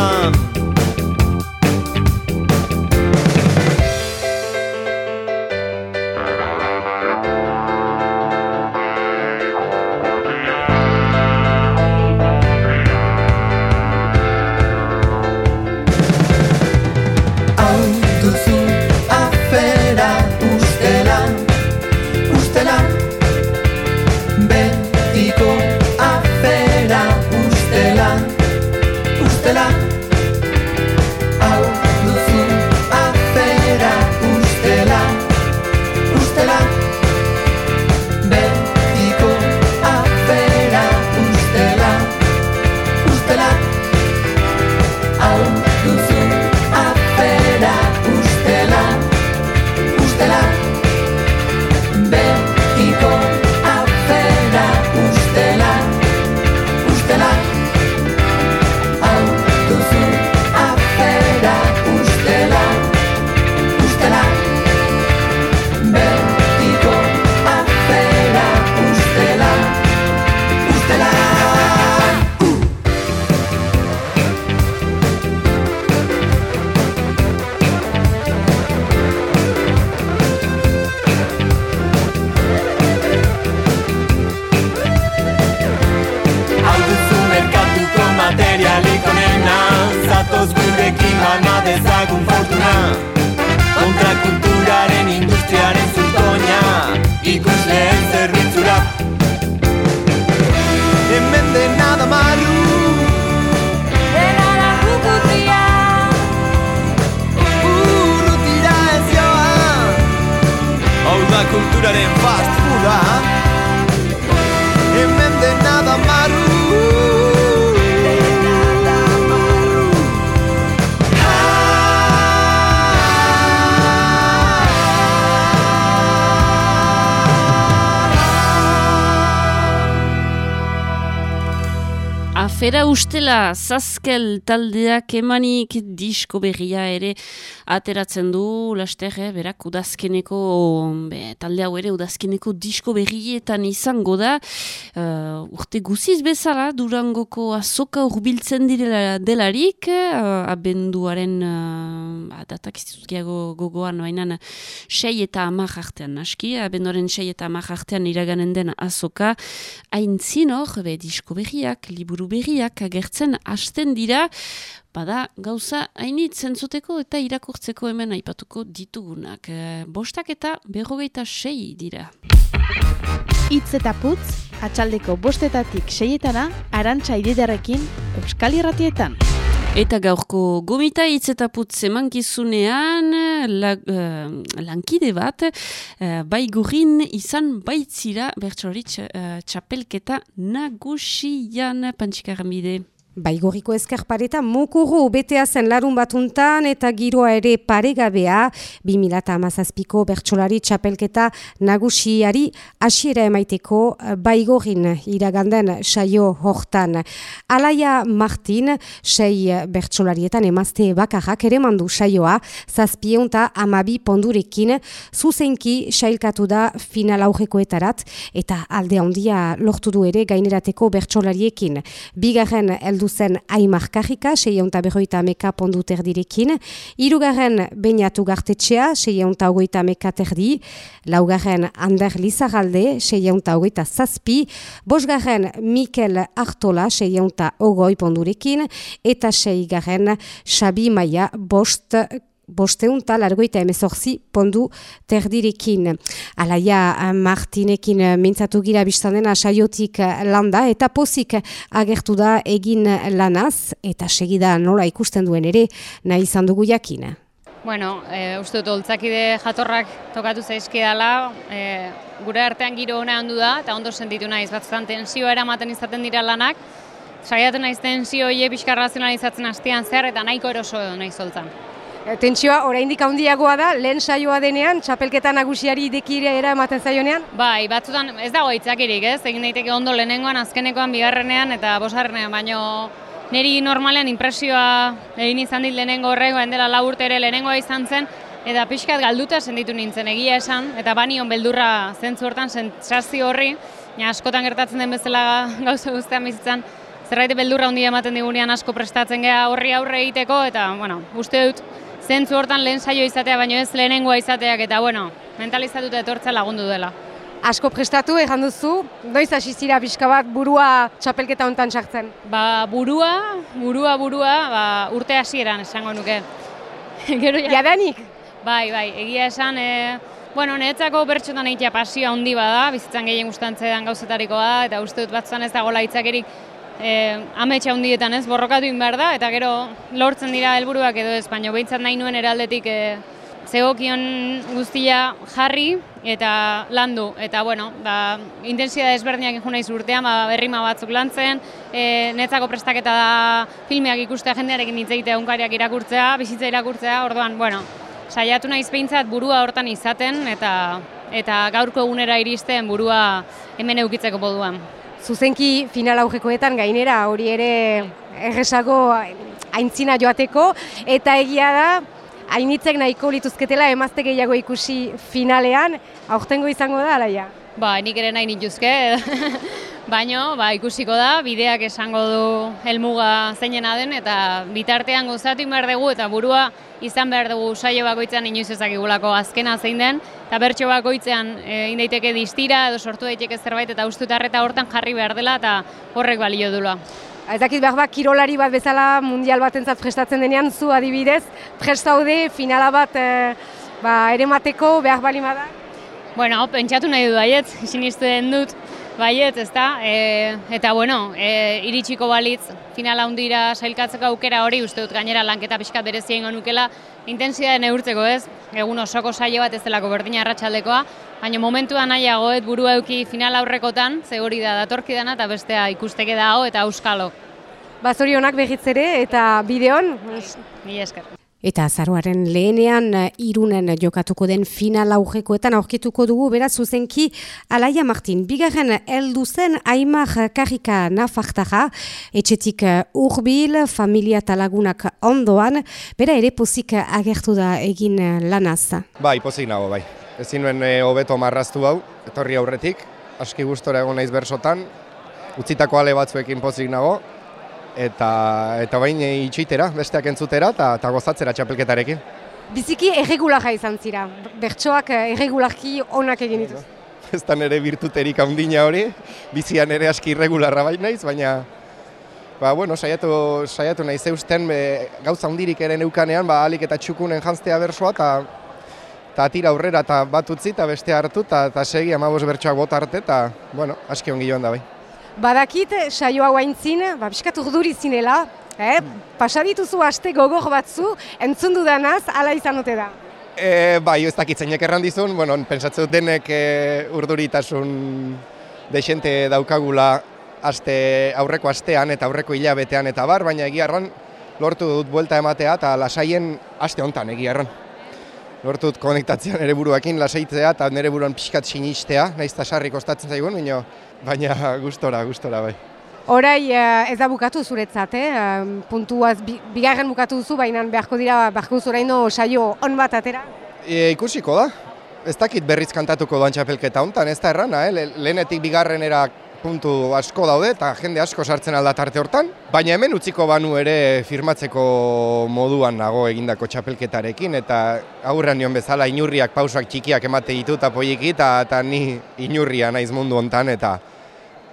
Afera ustela zazkel taldeak emanik disko berria ere ateratzen du laster, eh, berak udazkeneko be, talde hau ere udazkeneko disko berrietan izango da. Uh, urte guziz bezala durangoko azoka urbiltzen direla delarik uh, abenduaren uh, datak izuzkiago gogoan bainan sei eta amak artean aski, abenduaren sei eta amak artean iraganen den azoka. Haintzin hor, be, disko berriak, liburu berriak agertzen hasten dira, bada gauza hainit zentzuteko eta irakurtzeko hemen aipatuko ditugunak. E, bostak eta berrogeita sei dira. Itz eta putz, atxaldeko bostetatik seietana, arantxa ididarekin, Euskal Irratietan. Eta gaurko gomita hitz eta putz emankizunean la, uh, lankide bat uh, baigurin izan baitzira bertsoritz uh, txapelketa nagusian pantxikaran bide. Baigoriko eskarpareta mokoro betea zen larun batuntan eta giroa ere paregabea 2008ko bertsolari txapelketa nagusiari hasiera emaiteko baigorin iraganden saio hortan. Alaia Martin, sei bertsolarietan emazte bakarrak ere mandu saioa, zazpionta amabi pondurekin, zuzenki sailkatu da final aurrekoetarat eta alde handia lortu du ere gainerateko bertsolariekin. Bigarren eldu zen Aimar Karrika, seionta berroita meka pondu terdirekin, irugarren Beñatu Gartetxea, seionta ogoita meka terdi, laugarren Ander Lizagalde, seionta ogoita zazpi, bosgarren Mikel Artola, seionta ogoi pondurekin, eta seigarren Xabi Maia, bost bosteunta largoita emezorzi pondu terdirekin. Alaia Martinekin mintzatu gira biztandena saiotik landa eta pozik agertu da egin lanaz eta segida nola ikusten duen ere nahi izan dugu jakin. Bueno, e, uste dut oltzakide jatorrak tokatu zaizkidala, e, gure artean giro hona handu da, eta ondo sentitu naiz, batzutan tensioa eramaten izaten dira lanak, saiatu naiz tensio hile pixka razionalizatzen hastian zer, eta nahiko eroso edo nahi zoltzan. Tentsioa oraindik handiagoa da, lehen saioa denean, txapelketa nagusiari dekire era ematen zaionean? Bai, batzutan ez dago aitzakirik, ez? Egin daiteke ondo lehenengoan, azkenekoan, bigarrenean eta bosgarrenean, baino niri normalean impresioa egin izan dit lehenengo horrego, dela lau urte ere lehenengoa izan zen, eta pixkat galduta senditu nintzen egia esan, eta banion beldurra zentzu hortan sentsazio horri, ja, askotan gertatzen den bezala <laughs> gauza guztean bizitzan, zerbait beldurra handia ematen digunean asko prestatzen gea horri aurre egiteko, eta, bueno, uste dut, zentzu hortan lehen saio izatea, baino ez lehenengoa izateak, eta bueno, mentalizatuta etortza lagundu dela. Asko prestatu, egan duzu, noiz hasi zira pixka bat burua txapelketa hontan sartzen? Ba, burua, burua, burua, ba, urte hasieran esango nuke. <laughs> Gero ja... Jadanik? Bai, bai, egia esan, e, bueno, niretzako bertxotan egitea pasioa handi bada, bizitzan gehien guztantzean gauzetarikoa da, eta uste dut batzan ez dagoela itzakerik e, ametsa hundietan ez, borrokatu behar da, eta gero lortzen dira helburuak edo ez, baina behintzat nahi nuen eraldetik e, zegokion guztia jarri eta landu. Eta, bueno, ba, intensia desberdinak ikun nahi urtean, ba, berrima batzuk lantzen, e, netzako prestaketa da filmeak ikustea jendearekin hitz egitea unkariak irakurtzea, bizitza irakurtzea, orduan, bueno, saiatu naiz behintzat burua hortan izaten, eta eta gaurko egunera iristen burua hemen eukitzeko moduan zuzenki final aurrekoetan gainera hori ere erresago aintzina joateko eta egia da hainitzek nahiko lituzketela emazte gehiago ikusi finalean aurtengo izango da alaia. Ba, nik ere nahi nituzke, <laughs> baino ba, ikusiko da, bideak esango du helmuga zeinena den, eta bitartean gozatu behar dugu, eta burua izan behar dugu saio bakoitzean inoiz ezakigulako azkena zein den, eta bertso bakoitzean e, indaiteke distira edo sortu daiteke zerbait, eta ustut arreta hortan jarri behar dela, eta horrek balio dula. Ez dakit behar bat, kirolari bat bezala mundial bat entzat prestatzen denean, zu adibidez, prestaude finala bat e, ba, ere mateko behar bali Bueno, pentsatu nahi du daiet, sinistu den dut, Baiet, ez da, e, eta bueno, e, iritsiko balitz finala hundira sailkatzeko aukera hori, uste dut gainera lanketa pixkat berezia ingo nukela, intensidade neurtzeko ez, egun osoko saio bat ez delako berdina arratsaldekoa, baina momentuan nahiagoet burua euki final aurrekotan, ze hori da datorkidana eta bestea ikusteke dago eta euskalo. Bazorionak behitzere eta bideon. Mila esker. Eta azaroaren lehenean eh, irunen jokatuko den final aurrekoetan aurkituko dugu beraz zuzenki Alaia Martin. Bigarren heldu zen Aimar Karika Nafartaja, etxetik eh, urbil, familia talagunak ondoan, bera ere pozik agertu da egin eh, lanaz. Bai, pozik nago, bai. Ezin nuen hobeto marraztu hau, etorri aurretik, aski gustora egon naiz bersotan, utzitako ale batzuekin pozik nago, eta eta bain itxitera, besteak entzutera eta eta gozatzera txapelketarekin. Biziki erregularra izan zira, bertsoak erregularki onak egin dituz. Ez da nire virtuterik handina hori, bizian ere aski irregularra bai naiz, baina ba, bueno, saiatu, saiatu nahi zeusten be, gauza handirik ere neukanean, ba, alik eta txukunen jantztea bersoa, eta eta tira aurrera eta bat utzi eta beste hartu eta segi amabos bertsoak bota arte eta bueno, aski ongi joan da bai. Badakit, saio hau ba, biskat urduri zinela, eh? pasadituzu aste gogor batzu, entzundu danaz, ala izan dute da. E, bai, ez dakit zeinek errandizun, bueno, pensatzen dut denek e, urduritasun desente daukagula aste, aurreko astean eta aurreko hilabetean eta bar, baina egia erran lortu dut buelta ematea eta lasaien aste hontan egia erran. Lortu dut konektatzean ere buruakin lasaitzea eta nire buruan pixkat sinistea, nahiz sarri kostatzen zaigun, baina gustora, gustora bai. Horai ez da bukatu zuretzat, eh? puntuaz bigarren bukatu duzu, baina beharko dira, beharko duzu oraino saio on bat atera? E, ikusiko da, ez dakit berriz kantatuko doan txapelketa hontan, ez da errana, eh? lehenetik bigarrenera puntu asko daude eta jende asko sartzen alda tarte hortan, baina hemen utziko banu ere firmatzeko moduan nago egindako txapelketarekin eta aurrean nion bezala inurriak pausak txikiak emate ditu eta poiki eta ni inurria naiz mundu hontan eta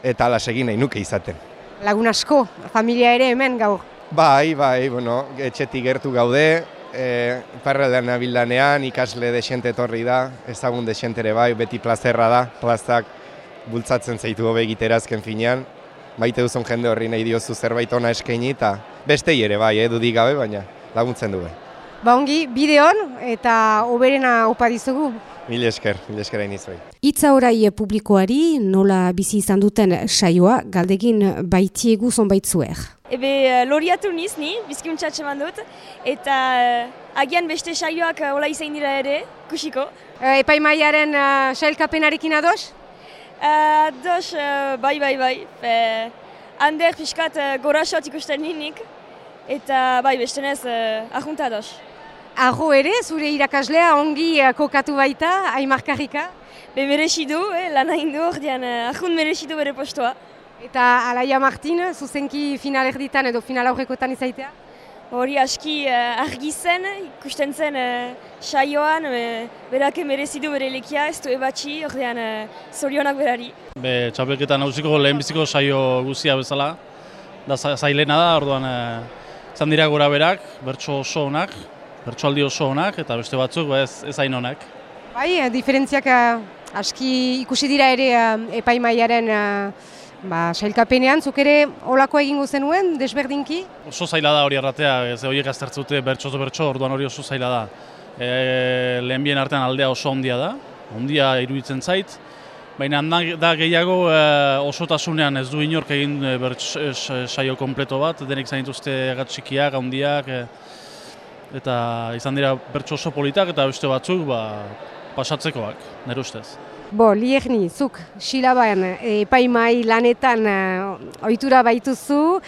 eta ala egin nahi nuke izaten. Lagun asko, familia ere hemen gaur. Bai, bai, bueno, etxetik gertu gaude, e, parraldean nabildanean, ikasle desente etorri da, ezagun desentere bai, beti plazerra da, plazak bultzatzen zaitu hobe egiterazken finean, maite duzun jende horri nahi diozu zerbait ona eskaini eta beste ere bai, eh, dudik gabe, baina laguntzen du bai. Ba ongi, bideon eta oberena opa dizugu. Mil esker, mil esker hain. Itza orai publikoari nola bizi izan duten saioa galdegin baitiegu zonbait zuer. Ebe uh, loriatu niz ni, bizkiuntxatxe dut, eta uh, agian beste saioak uh, ola izan dira ere, kusiko. Epai maiaren uh, sailkapenarekin ados? Ados, uh, bai, bai, bai. Be, ander pixkat uh, gorasot ikusten ninik, eta bai, beste nez, uh, ahunta ados. Arro ere, zure irakaslea ongi kokatu baita, aimarkarrika? Be merexidu, eh, lan hain du ordean, uh, ahun merexidu bere postoa. Eta Alaia Martin, zuzenki final erditan edo final aurrekotan izaitea? Hori aski uh, argi zen, ikusten zen uh, saioan, uh, berak merezidu bere lekia, ez du ebatxi, ordean uh, zorionak berari. Be, txapelketan hauziko lehenbiziko saio guzia bezala, da zailena da, orduan uh, zan dira gora berak, bertso oso honak, bertso aldi oso honak, eta beste batzuk ba, ez, ez hain honak. Bai, diferentziak aski ikusi dira ere uh, epaimaiaren ba, sailkapenean, zuk ere olako egingo zenuen, desberdinki? Oso zaila da hori erratea, ez horiek aztertzute bertso bertso, orduan hori oso zaila da. E, lehen bien artean aldea oso ondia da, ondia iruditzen zait, baina da gehiago e, osotasunean ez du inork egin e, bertso saio kompleto bat, denek zainituzte gatxikiak, ondiak, e, eta izan dira bertso oso politak eta beste batzuk ba, pasatzekoak, nire ustez. Bo, liegni, zuk, silaban, epaimai lanetan uh, ohitura baituzu,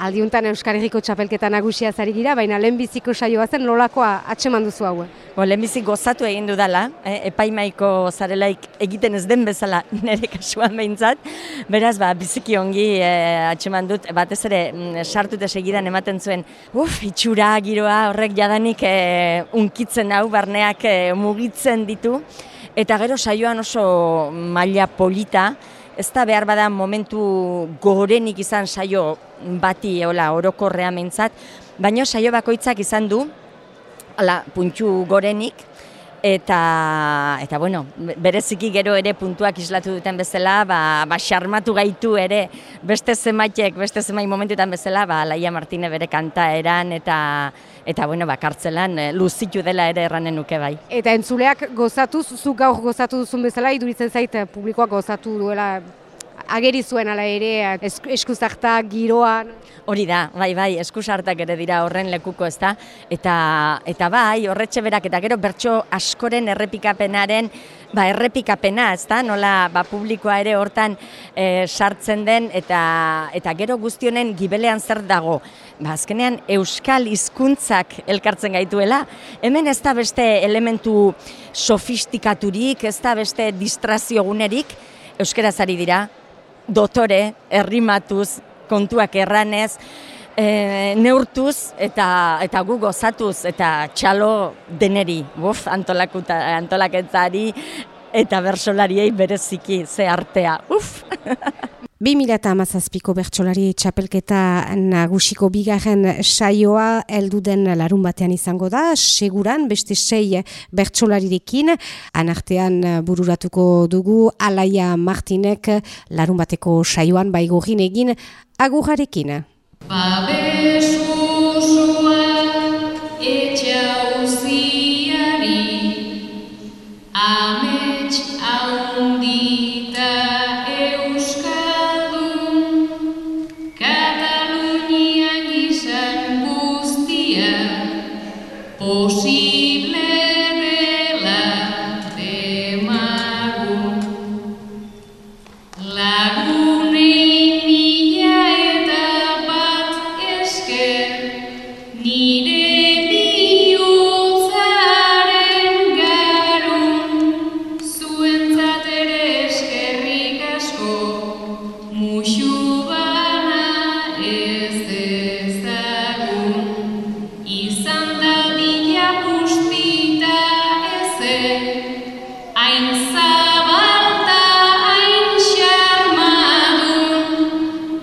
aldiuntan Euskal Herriko txapelketa nagusia zari gira, baina lehenbiziko saioa zen nolakoa atseman duzu hauen? Bo, lehenbizik gozatu egin dudala, eh, epaimaiko zarelaik egiten ez den bezala <laughs> nire kasuan behintzat, beraz, ba, biziki ongi eh, atseman dut, batez ere, mm, sartute segidan ematen zuen, uf, itxura, giroa, horrek jadanik eh, unkitzen hau, barneak eh, mugitzen ditu, eta gero saioan oso maila polita, ez da behar bada momentu gorenik izan saio bati hola, orokorrea mentzat, baina saio bakoitzak izan du, ala, puntxu gorenik, eta eta bueno, bereziki gero ere puntuak islatu duten bezala, ba ba xarmatu gaitu ere beste zemaitek, beste zemai momentuetan bezala, ba Laia Martine bere kanta eran eta eta bueno, ba kartzelan eh, luzitu dela ere erranen nuke bai. Eta entzuleak gozatuz, zu gaur gozatu duzun bezala, iduritzen zait eh, publikoak gozatu duela ageri zuen ala ere eskuzarta giroan. Hori da, bai, bai, eskusartak ere dira horren lekuko ez da. Eta, eta bai, horretxe berak eta gero bertso askoren errepikapenaren, ba, errepikapena ez da, nola ba, publikoa ere hortan e, sartzen den eta, eta gero guztionen gibelean zer dago. Ba, azkenean euskal hizkuntzak elkartzen gaituela, hemen ez da beste elementu sofistikaturik, ez da beste distrazio gunerik, euskaraz ari dira, dotore, errimatuz, kontuak erranez, e, neurtuz eta eta gu gozatuz eta txalo deneri, buf, antolakuta, antolaketzari eta bersolariei bereziki ze artea, uf! <laughs> 2008ko bertsolari txapelketa nagusiko bigarren saioa elduden larun batean izango da, seguran beste sei bertsolarirekin, anartean bururatuko dugu Alaia Martinek larun bateko saioan baigorin egin agurrarekin. Babesusuak etxauziari, sua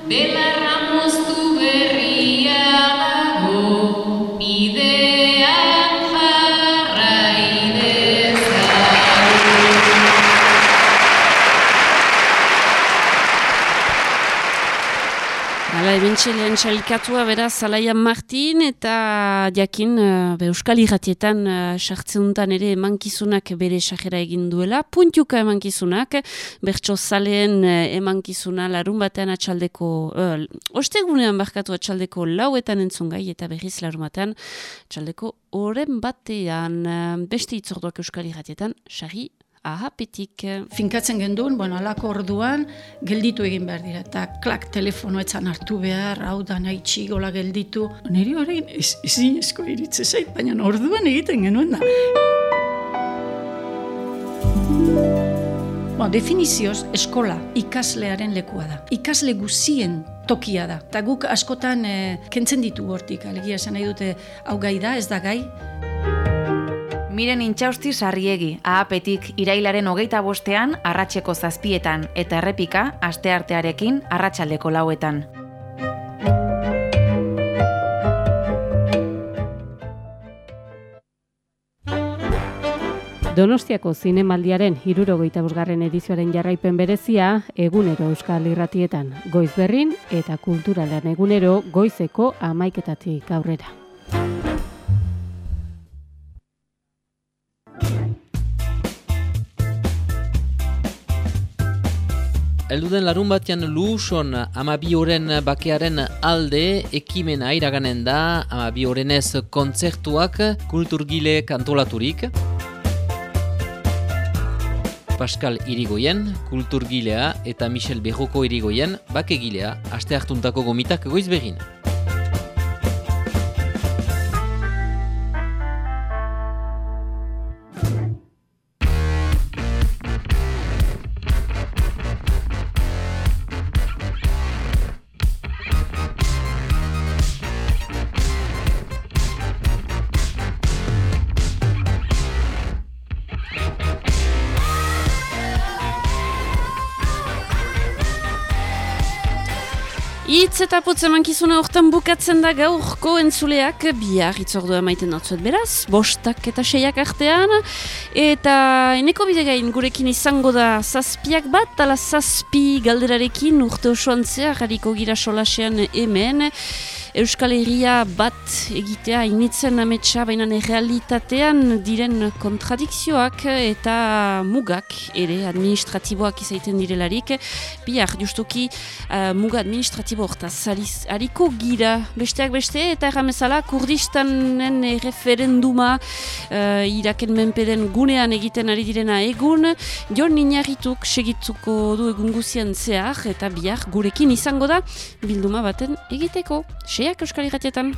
Bela Txelean txalikatua beraz Zalaia Martin eta jakin uh, Euskal Irratietan uh, sartzeuntan ere emankizunak bere sajera egin duela. Puntiuka emankizunak, bertso zaleen uh, emankizuna larun batean atxaldeko, uh, ostegunean barkatu atxaldeko lauetan entzungai eta berriz larun batean atxaldeko oren batean beste itzorduak Euskal Irratietan, sari ahapetik. Finkatzen genduen, bueno, alako orduan, gelditu egin behar dira. Eta klak telefonoetzan hartu behar, hau da nahi txigola gelditu. Neri horrein, ez, ezin ezko iritze zait, baina orduan egiten genuen da. Bon, definizioz, eskola ikaslearen lekua da. Ikasle guzien tokia da. Eta guk askotan eh, kentzen ditu hortik, alegia esan nahi dute hau gai da, ez da gai. Miren intxausti sarriegi, ahapetik irailaren hogeita bostean, arratseko zazpietan, eta errepika, asteartearekin, arratsaldeko lauetan. Donostiako zinemaldiaren hirurogeita busgarren edizioaren jarraipen berezia, egunero euskal irratietan, goiz berrin eta kulturalean egunero goizeko amaiketatik aurrera. Elduden larun batean luson amabi horren bakearen alde ekimena iraganen da amabi horrenez kontzertuak kulturgile kantolaturik. Pascal Irigoyen, kulturgilea eta Michel Berroko Irigoyen, bakegilea, aste hartuntako gomitak goiz begin. Itz eta putz emankizuna hortan bukatzen da gaurko entzuleak. Bihar itzordua maiten dutzuet beraz, bostak eta seiak artean, eta eneko bidegain gurekin izango da zazpiak bat, ala zazpi galderarekin urte osoan zehar, gira solasean hemen, Euskal Herria bat egitea initzen ametsa, baina realitatean diren kontradikzioak eta mugak ere administratiboak izaiten direlarik. Biar, justuki, uh, muga administratibo hortaz hariko gira besteak beste eta erramezala Kurdistanen referenduma uh, iraken menpeden gunean egiten ari direna egun, jon ninarrituk segitzuko du egun guzian zehar eta biar gurekin izango da bilduma baten egiteko. Seiak Euskal Irratietan.